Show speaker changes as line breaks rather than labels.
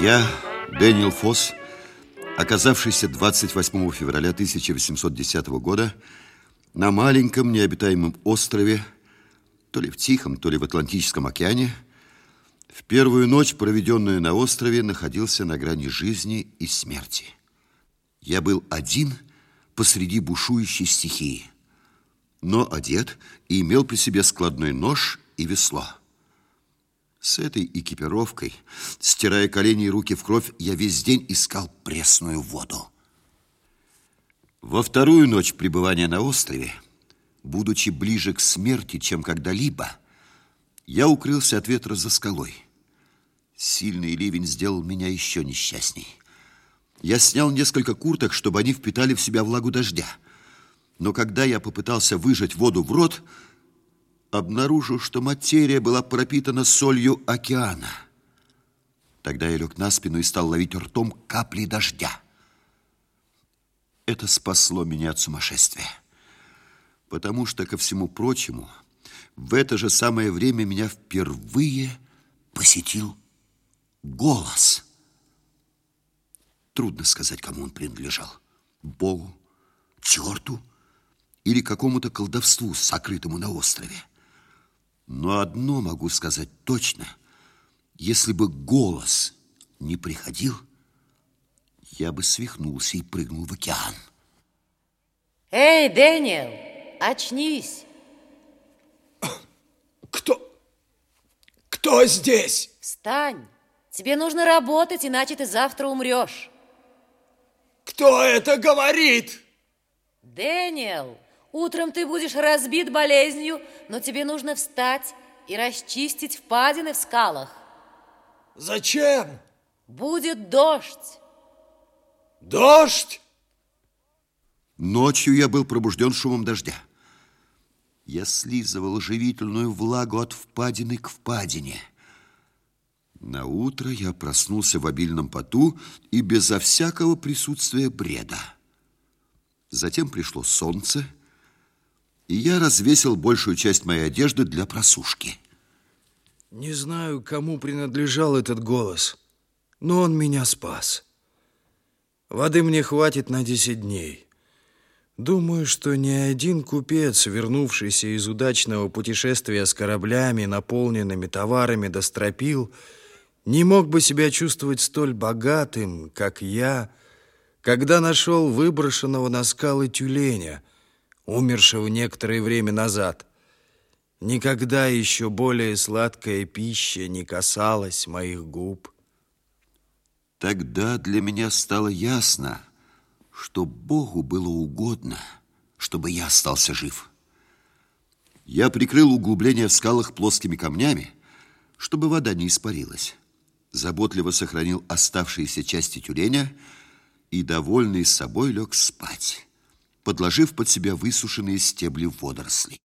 Я, Дэниел Фосс, оказавшийся 28 февраля 1810 года на маленьком необитаемом острове, то ли в Тихом, то ли в Атлантическом океане, в первую ночь, проведенную на острове, находился на грани жизни и смерти. Я был один посреди бушующей стихии, но одет и имел при себе складной нож и весло. С этой экипировкой, стирая колени и руки в кровь, я весь день искал пресную воду. Во вторую ночь пребывания на острове, будучи ближе к смерти, чем когда-либо, я укрылся от ветра за скалой. Сильный ливень сделал меня еще несчастней. Я снял несколько курток, чтобы они впитали в себя влагу дождя. Но когда я попытался выжать воду в рот, обнаружил, что материя была пропитана солью океана. Тогда я лег на спину и стал ловить ртом капли дождя. Это спасло меня от сумасшествия. Потому что, ко всему прочему, в это же самое время меня впервые посетил голос. Трудно сказать, кому он принадлежал. Богу, черту или какому-то колдовству, сокрытому на острове. Но одно могу сказать точно. Если бы голос не приходил, я бы свихнулся и прыгнул в океан.
Эй, Дэниел, очнись.
Кто? Кто здесь?
Встань. Тебе нужно работать, иначе ты завтра умрешь.
Кто это говорит?
Дэниел, Утром ты будешь разбит болезнью, но тебе нужно встать и расчистить впадины в скалах.
Зачем?
Будет дождь.
Дождь?
Ночью я был пробужден шумом дождя. Я слизывал живительную влагу от впадины к впадине. На утро я проснулся в обильном поту и безо всякого присутствия бреда. Затем пришло солнце, и я развесил большую часть моей одежды для просушки.
Не знаю, кому принадлежал этот голос, но он меня спас. Воды мне хватит на 10 дней. Думаю, что ни один купец, вернувшийся из удачного путешествия с кораблями, наполненными товарами до стропил, не мог бы себя чувствовать столь богатым, как я, когда нашел выброшенного на скалы тюленя – умершего некоторое время назад. Никогда еще более сладкая пища не касалась моих губ.
Тогда для меня стало ясно, что Богу было угодно, чтобы я остался жив. Я прикрыл углубление в скалах плоскими камнями, чтобы вода не испарилась. Заботливо сохранил оставшиеся части тюленя и, довольный собой, лег спать подложив под себя высушенные стебли водорослей.